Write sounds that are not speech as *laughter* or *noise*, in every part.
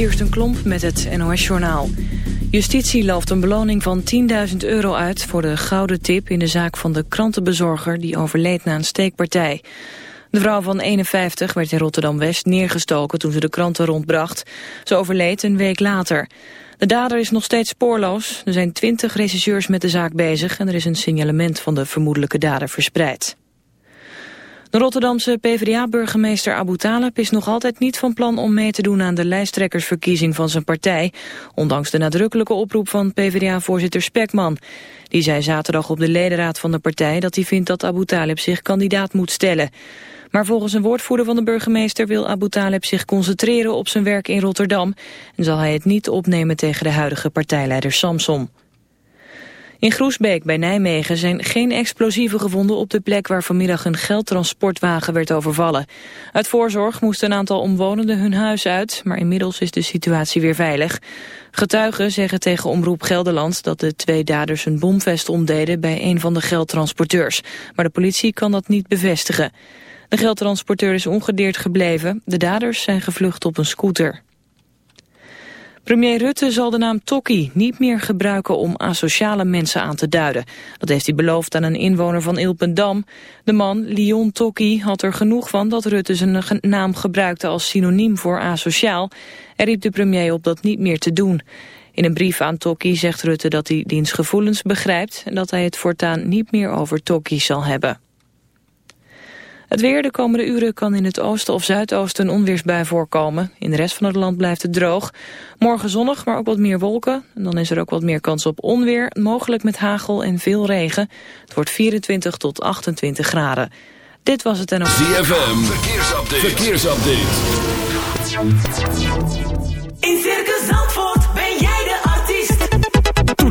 Kirsten Klomp met het NOS-journaal. Justitie looft een beloning van 10.000 euro uit voor de gouden tip in de zaak van de krantenbezorger die overleed na een steekpartij. De vrouw van 51 werd in Rotterdam-West neergestoken toen ze de kranten rondbracht. Ze overleed een week later. De dader is nog steeds spoorloos. Er zijn 20 regisseurs met de zaak bezig en er is een signalement van de vermoedelijke dader verspreid. De Rotterdamse PvdA-burgemeester Abu Talib is nog altijd niet van plan om mee te doen aan de lijsttrekkersverkiezing van zijn partij, ondanks de nadrukkelijke oproep van PvdA-voorzitter Spekman. Die zei zaterdag op de ledenraad van de partij dat hij vindt dat Abu Talib zich kandidaat moet stellen. Maar volgens een woordvoerder van de burgemeester wil Abu Talib zich concentreren op zijn werk in Rotterdam en zal hij het niet opnemen tegen de huidige partijleider Samson. In Groesbeek bij Nijmegen zijn geen explosieven gevonden op de plek waar vanmiddag een geldtransportwagen werd overvallen. Uit voorzorg moesten een aantal omwonenden hun huis uit, maar inmiddels is de situatie weer veilig. Getuigen zeggen tegen Omroep Gelderland dat de twee daders een bomvest omdeden bij een van de geldtransporteurs. Maar de politie kan dat niet bevestigen. De geldtransporteur is ongedeerd gebleven. De daders zijn gevlucht op een scooter. Premier Rutte zal de naam Tokkie niet meer gebruiken om asociale mensen aan te duiden. Dat heeft hij beloofd aan een inwoner van Ilpendam. De man, Lion Tokkie, had er genoeg van dat Rutte zijn naam gebruikte als synoniem voor asociaal. Er riep de premier op dat niet meer te doen. In een brief aan Tokkie zegt Rutte dat hij diens gevoelens begrijpt... en dat hij het voortaan niet meer over Tokkie zal hebben. Het weer de komende uren kan in het oosten of zuidoosten een onweersbui voorkomen. In de rest van het land blijft het droog. Morgen zonnig, maar ook wat meer wolken. En dan is er ook wat meer kans op onweer, mogelijk met hagel en veel regen. Het wordt 24 tot 28 graden. Dit was het en ook... ZFM, verkeersupdate. verkeersupdate.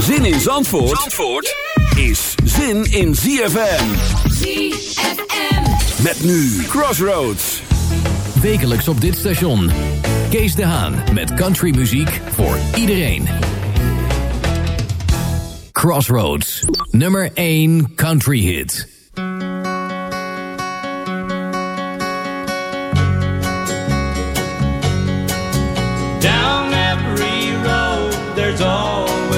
Zin in Zandvoort, Zandvoort is zin in ZFM. ZFM. Met nu Crossroads. Wekelijks op dit station. Kees de Haan met countrymuziek voor iedereen. Crossroads, nummer 1 country hit. Down every road, there's always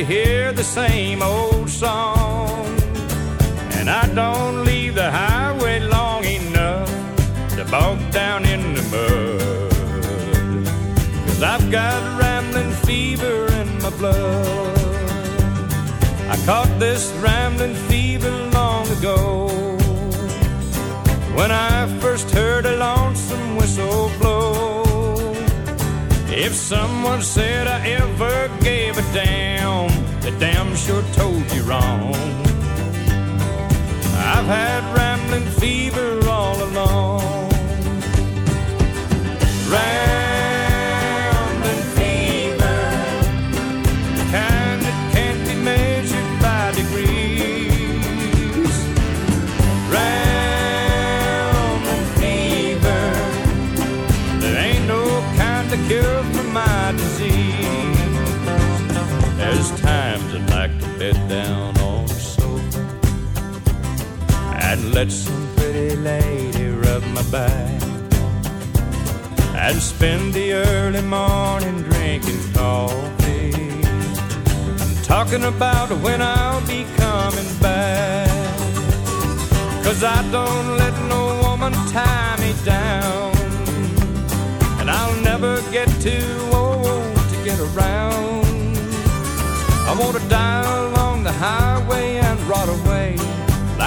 To hear the same old song. And I don't leave the highway long enough to bog down in the mud. Cause I've got rambling fever in my blood. I caught this rambling fever long ago. When I first heard a lonesome whistle blow, if someone said I ever gave a damn, they damn sure told you wrong. I've had rambling fever all along. Rambling let some pretty lady rub my back and spend the early morning drinking coffee and talking about when I'll be coming back. Cause I don't let no woman tie me down. And I'll never get too old to get around. I wanna die along the highway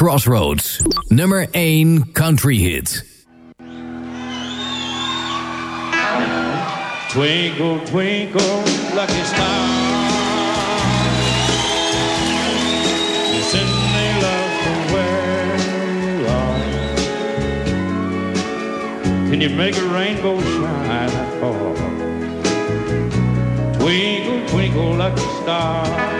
Crossroads. Nummer 1 country hit. Twinkle, twinkle, lucky star. Can you make a rainbow shine far? Twinkle, twinkle, lucky star.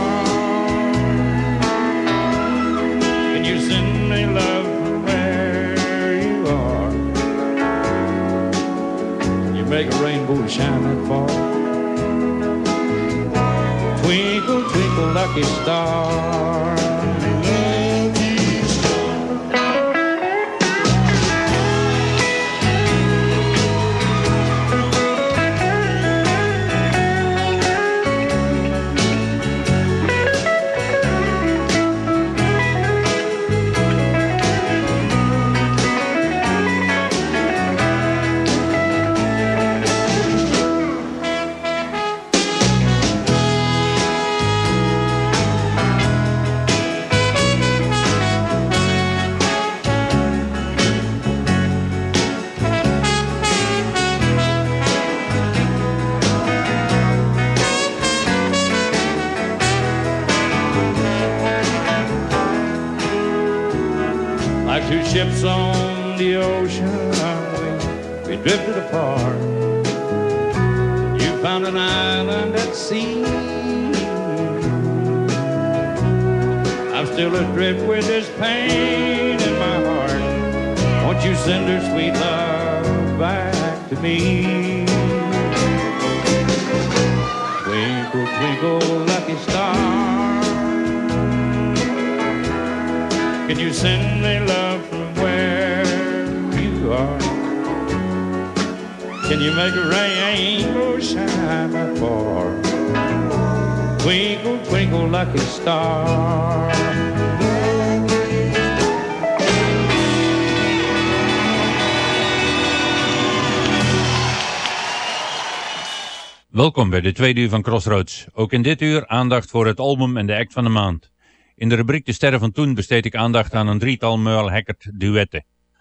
Make a rainbow shine that far? Twinkle, twinkle, lucky star. Ships on the ocean, we, drifted apart. You found an island at sea. I'm still adrift with this pain in my heart. Won't you send her sweet love back to me? Twinkle, twinkle, lucky star. Can you send me love Can you make a rainbow shine? Twinkle, twinkle, lucky star. Welkom bij de tweede uur van Crossroads. Ook in dit uur aandacht voor het album en de act van de maand. In de rubriek De Sterren van Toen besteed ik aandacht aan een drietal Merle Haggard duetten.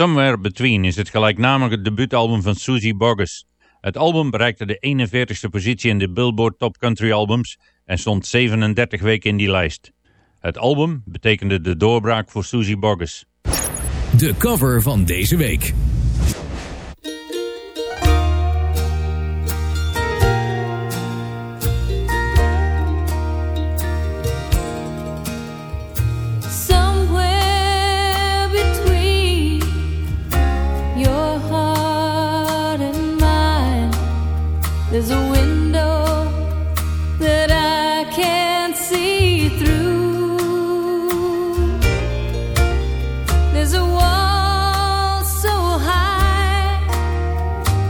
Somewhere Between is het gelijknamige debuutalbum van Susie Boggess. Het album bereikte de 41ste positie in de Billboard Top Country Albums en stond 37 weken in die lijst. Het album betekende de doorbraak voor Susie Boggess. De cover van deze week.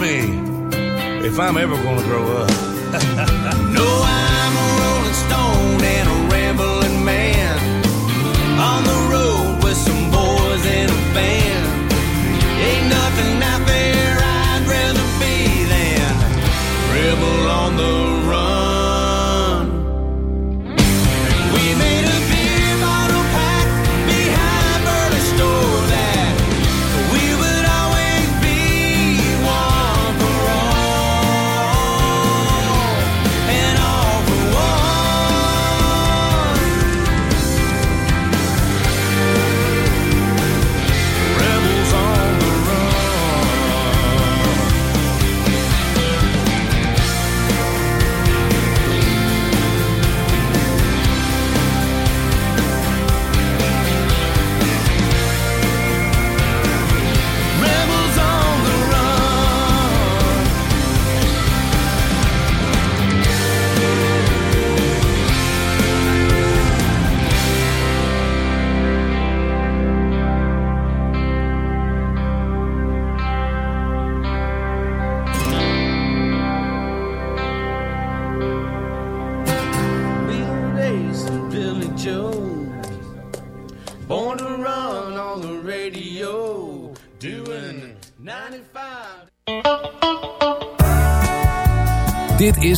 me if I'm ever gonna grow up. *laughs* no, I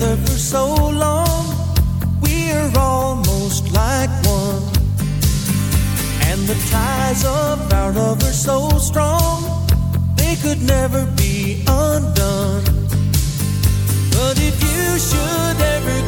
Other for so long, we're almost like one. And the ties of our love are so strong, they could never be undone. But if you should ever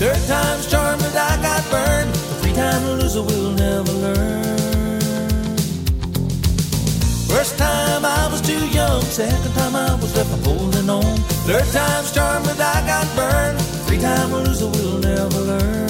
Third time's charm, but I got burned. The three time loser will never learn. First time I was too young. Second time I was left holding on. Third time's charm, but I got burned. Three time loser will never learn.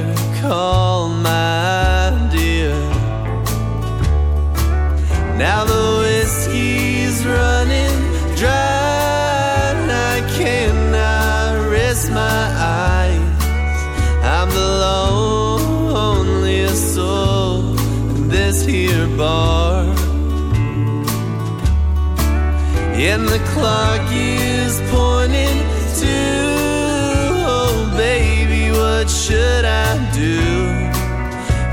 call my dear. Now the whiskey's running dry, and I cannot rest my eyes. I'm the loneliest soul in this here bar. And the clock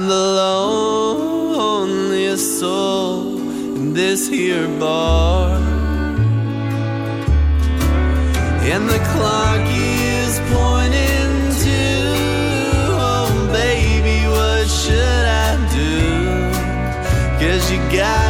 I'm the loneliest soul in this here bar. And the clock is pointing to, oh baby, what should I do? Cause you got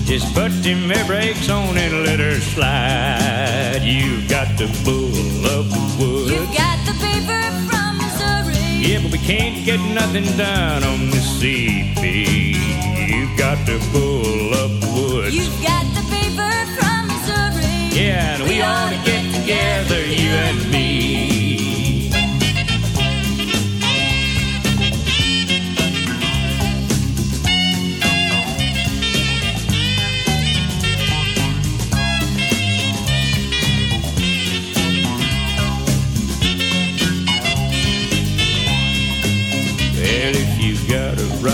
Just put them air brakes on and let her slide. You've got the bull of the woods. You got the paper from Missouri. Yeah, but we can't get nothing done on the CB. You've got the bull of the woods. You got the paper from Missouri. Yeah, and we ought to get together, you and me.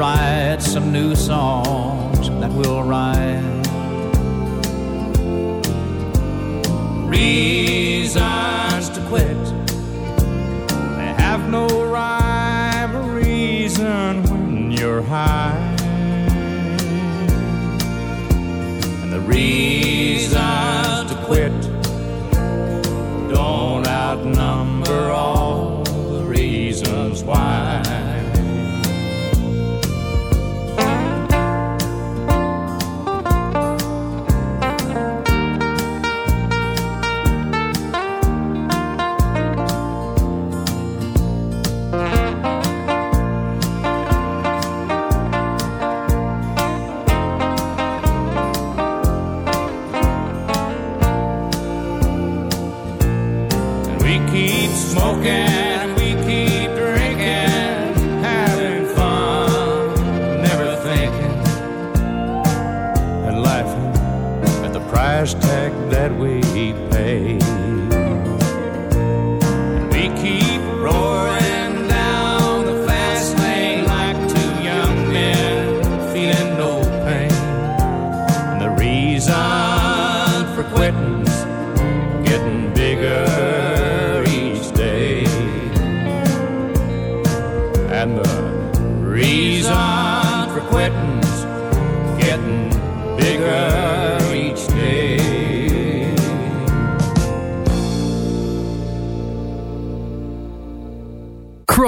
write some new songs that will rhyme. Reasons to quit. They have no rhyme or reason when you're high. And the reasons to quit don't outnumber all the reasons why.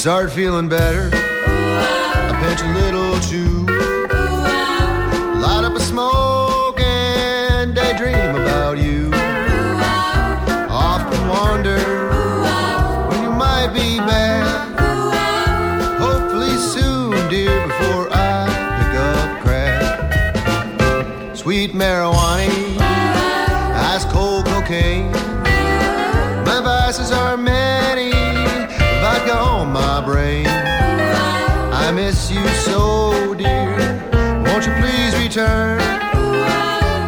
Start feeling better. return.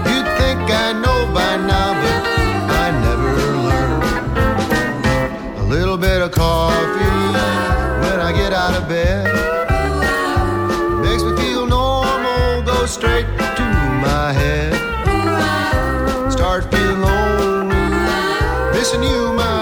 You'd think I know by now, but I never learn. A little bit of coffee when I get out of bed makes me feel normal, goes straight to my head. Start feeling lonely, missing you, my.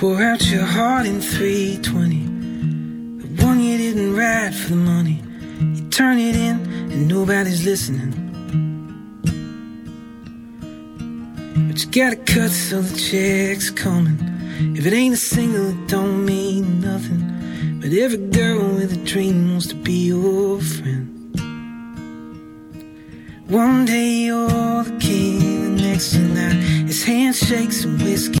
Pour out your heart in 320. The one you didn't write for the money. You turn it in and nobody's listening. But you gotta cut so the check's coming. If it ain't a single, it don't mean nothing. But every girl with a dream wants to be your friend. One day you're the king, the next you're not. It's handshakes and whiskey.